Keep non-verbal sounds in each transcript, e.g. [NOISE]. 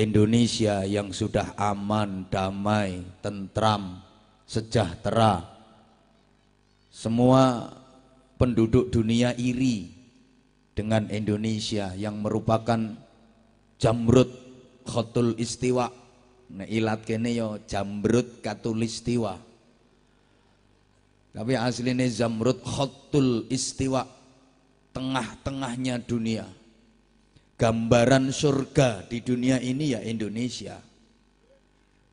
Indonesia yang sudah aman, damai, tentram, sejahtera. Semua penduduk dunia iri dengan Indonesia yang merupakan jamrut khotul istiwa. Nah, ilat kene yo jamrut katulistiwa. Tapi aslinya zamrut khotul istiwa. Tengah-tengahnya dunia gambaran surga di dunia ini ya Indonesia.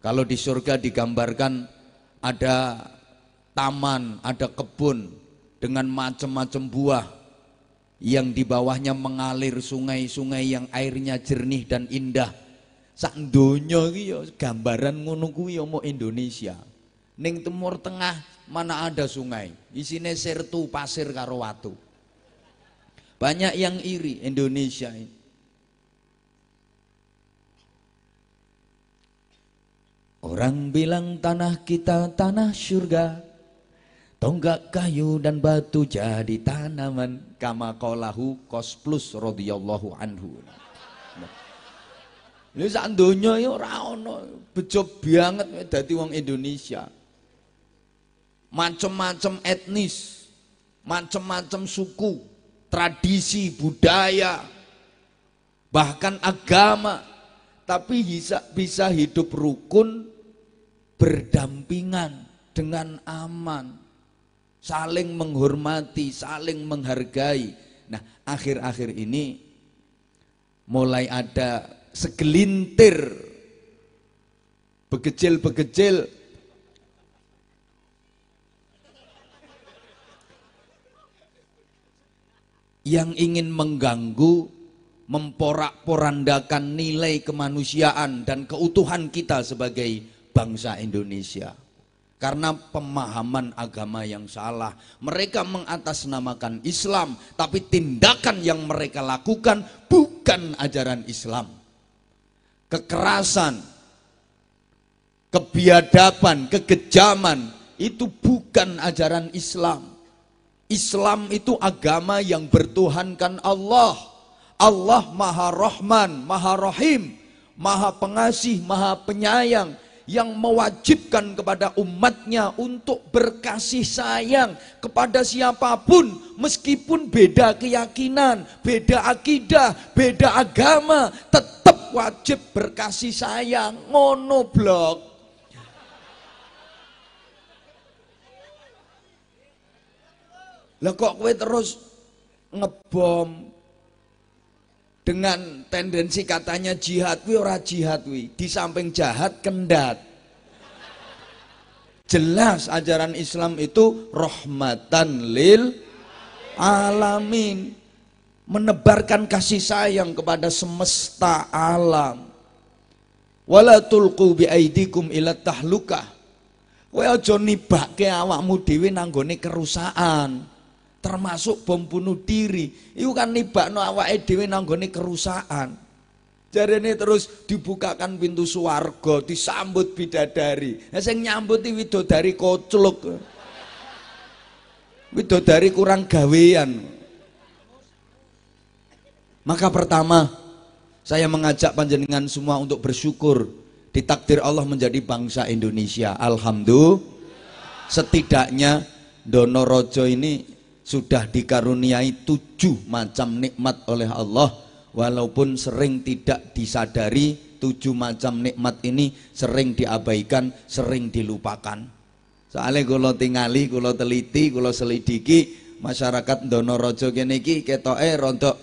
Kalau di surga digambarkan ada taman, ada kebun dengan macam-macam buah yang di bawahnya mengalir sungai-sungai yang airnya jernih dan indah. Sak donya ya gambaran ngono kuwi ya mau Indonesia. Ning timur tengah mana ada sungai, isine sertu pasir karo watu. Banyak yang iri Indonesia ini. Orang bilang tanah kita tanah surga Tonggak kayu dan batu jadi tanaman. Kama kolahu kos plus radhiyallahu anhu. Ini saat dunia ya ora bejo banget dadi wong Indonesia. Macem-macem etnis, macem-macem suku, tradisi, budaya, bahkan agama, tapi bisa bisa hidup rukun berdampingan dengan aman, saling menghormati, saling menghargai. Nah, akhir-akhir ini mulai ada segelintir begecil-begecil yang ingin mengganggu memporak-porandakan nilai kemanusiaan dan keutuhan kita sebagai bangsa Indonesia. Karena pemahaman agama yang salah, mereka mengatasnamakan Islam, tapi tindakan yang mereka lakukan bukan ajaran Islam. Kekerasan, kebiadaban, kekejaman itu bukan ajaran Islam. Islam itu agama yang bertuhankan Allah. Allah Maha Rahman, Maha Rahim, Maha Pengasih, Maha Penyayang yang mewajibkan kepada umatnya untuk berkasih sayang kepada siapa pun meskipun beda keyakinan, beda akidah, beda agama, tetap wajib berkasih sayang. Monoblok. Lah kok kowe terus ngebom dengan tendensi katanya jihad wi ora jihad wi di samping jahat kendat. Jelas ajaran Islam itu rahmatan lil alamin. Menebarkan kasih sayang kepada semesta alam. Wala tulqu bi aidikum ila tahlukah. Kowe aja nibake awakmu dhewe nanggone kerusakan termasuk bom bunuh diri. Itu kan nibakno awake dhewe nanggone kerusakan. Jarene terus dibukakan pintu swarga disambut bidadari. Nah sing nyambut widodari kocluk. Widodari kurang gawean. Maka pertama saya mengajak panjenengan semua untuk bersyukur ditakdir Allah menjadi bangsa Indonesia. Alhamdulillah. Setidaknya Dono Rojo ini sudah dikaruniai tujuh macam nikmat oleh Allah walaupun sering tidak disadari tujuh macam nikmat ini sering diabaikan sering dilupakan. Soalnya kalau tingali kalau teliti kalau selidiki masyarakat Donorojo kene iki ketoke rontok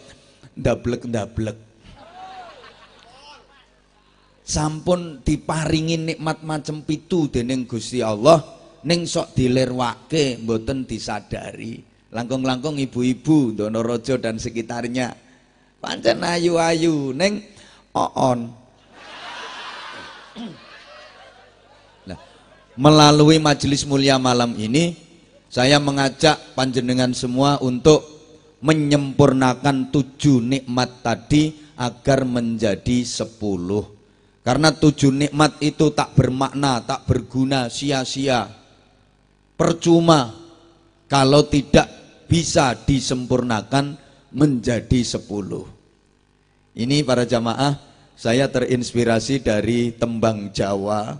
ndablek-ndablek. Sampun diparingi nikmat macam pitu dening Gusti Allah ning sok dilirwake mboten disadari langkung-langkung ibu-ibu Donorojo dan sekitarnya. Pancen ayu-ayu neng oon. Nah, melalui majelis mulia malam ini saya mengajak panjenengan semua untuk menyempurnakan tujuh nikmat tadi agar menjadi sepuluh. Karena tujuh nikmat itu tak bermakna, tak berguna, sia-sia. Percuma kalau tidak bisa disempurnakan menjadi sepuluh. Ini para jamaah, saya terinspirasi dari tembang Jawa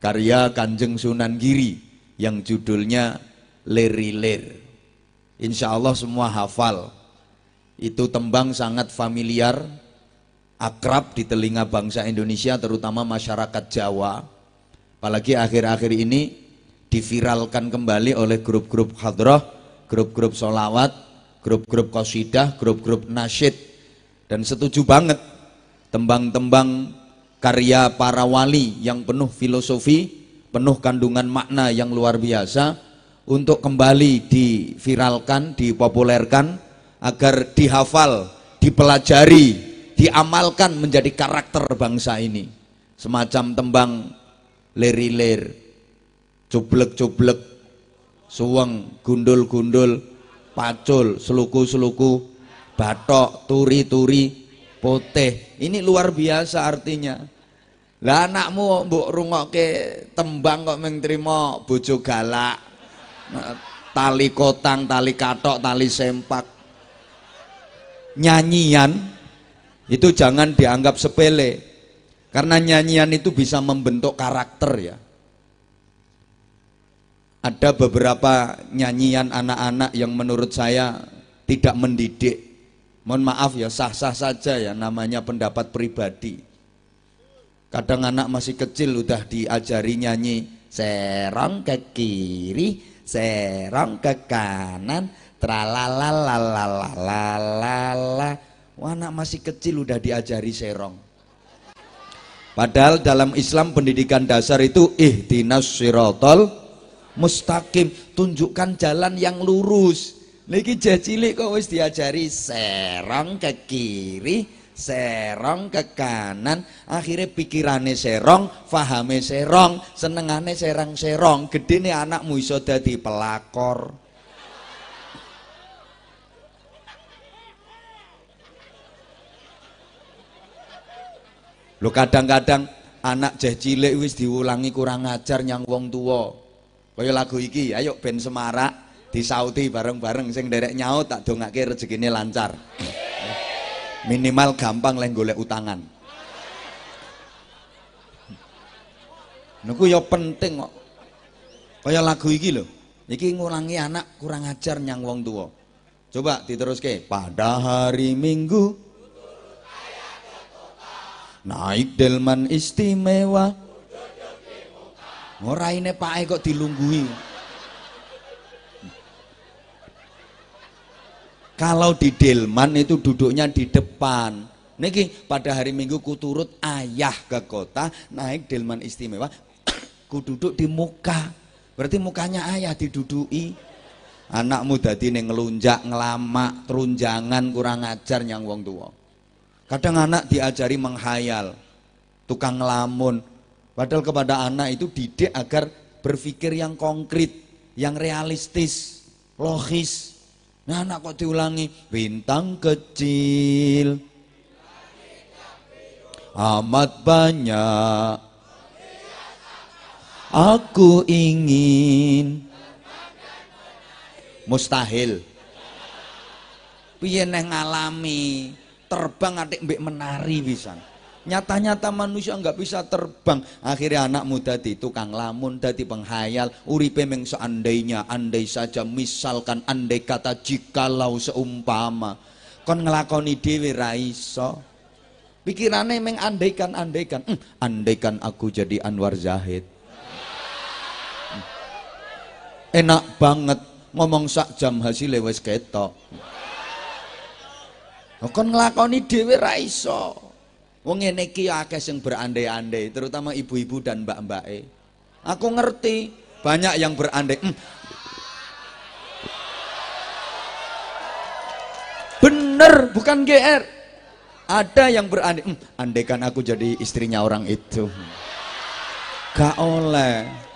karya Kanjeng Sunan Giri yang judulnya Lir. Insya Allah semua hafal. Itu tembang sangat familiar, akrab di telinga bangsa Indonesia terutama masyarakat Jawa. Apalagi akhir-akhir ini diviralkan kembali oleh grup-grup hadroh, grup-grup solawat, grup-grup kosidah, grup-grup nasyid. Dan setuju banget tembang-tembang karya para wali yang penuh filosofi, penuh kandungan makna yang luar biasa untuk kembali diviralkan, dipopulerkan agar dihafal, dipelajari, diamalkan menjadi karakter bangsa ini. Semacam tembang ler-ler, cublek-cublek, suweng, gundul-gundul, pacul, seluku-seluku, batok, turi-turi, putih. Ini luar biasa artinya. Lah anakmu mbok rungokke tembang kok meng trimo bojo galak. Tali kotang, tali katok, tali sempak. Nyanyian itu jangan dianggap sepele. Karena nyanyian itu bisa membentuk karakter ya. Ada beberapa nyanyian anak-anak yang menurut saya tidak mendidik Mohon maaf ya, sah-sah saja ya namanya pendapat pribadi. Kadang anak masih kecil udah diajari nyanyi serong ke kiri, serong ke kanan, tralalalalalalala. Wah, anak masih kecil udah diajari serong. Padahal dalam Islam pendidikan dasar itu ihdinas sirotol mustaqim, tunjukkan jalan yang lurus. Niki cilik kok wis diajari serong ke kiri, serong ke kanan, akhirnya pikirannya serong, fahame serong, senengane serang-serong, gede nih anakmu iso dadi pelakor. Lo kadang-kadang anak jeh cilik wis diulangi kurang ajar nyang wong tua. Kaya lagu iki, ayo ben semarak, disauti bareng-bareng. Sing derek nyaut tak dongake rezekine lancar. Minimal gampang leh golek utangan. Niku ya penting kok. Kaya lagu iki lho iki ngurangi anak kurang ajar nyang wong tua coba diteruske pada hari minggu naik delman istimewa ora ini pak kok dilunggui Kalau di Delman itu duduknya di depan. Niki pada hari Minggu ku turut ayah ke kota naik Delman istimewa. [COUGHS] ku duduk di muka. Berarti mukanya ayah didudui. Anakmu dadi ning ngelunjak, ngelamak, terunjangan kurang ajar nyang wong tua. Kadang anak diajari menghayal, tukang ngelamun. Padahal kepada anak itu didik agar berpikir yang konkret, yang realistis, logis, Nah anak kok diulangi bintang kecil amat banyak aku ingin. Mustahil. Piye neng ngalami? Terbang adik mbek menari bisa nyata-nyata manusia nggak bisa terbang. Akhirnya anak muda di tukang lamun dadi penghayal. Uripe meng seandainya andai saja misalkan andai kata jikalau seumpama. Kon ngelakoni dewi raiso pikirannya meng andaikan andaikan hmm, andaikan aku jadi Anwar Zahid. Hmm. enak banget ngomong sak jam hasil lewes ketok. Kon ngelakoni dewi raiso Wong ngene iki akeh sing berandai-andai, terutama ibu-ibu dan mbak-mbake. Aku ngerti banyak yang berandai. Hmm. Bener, bukan GR. Ada yang berandai, hmm, andaikan aku jadi istrinya orang itu. Gak oleh.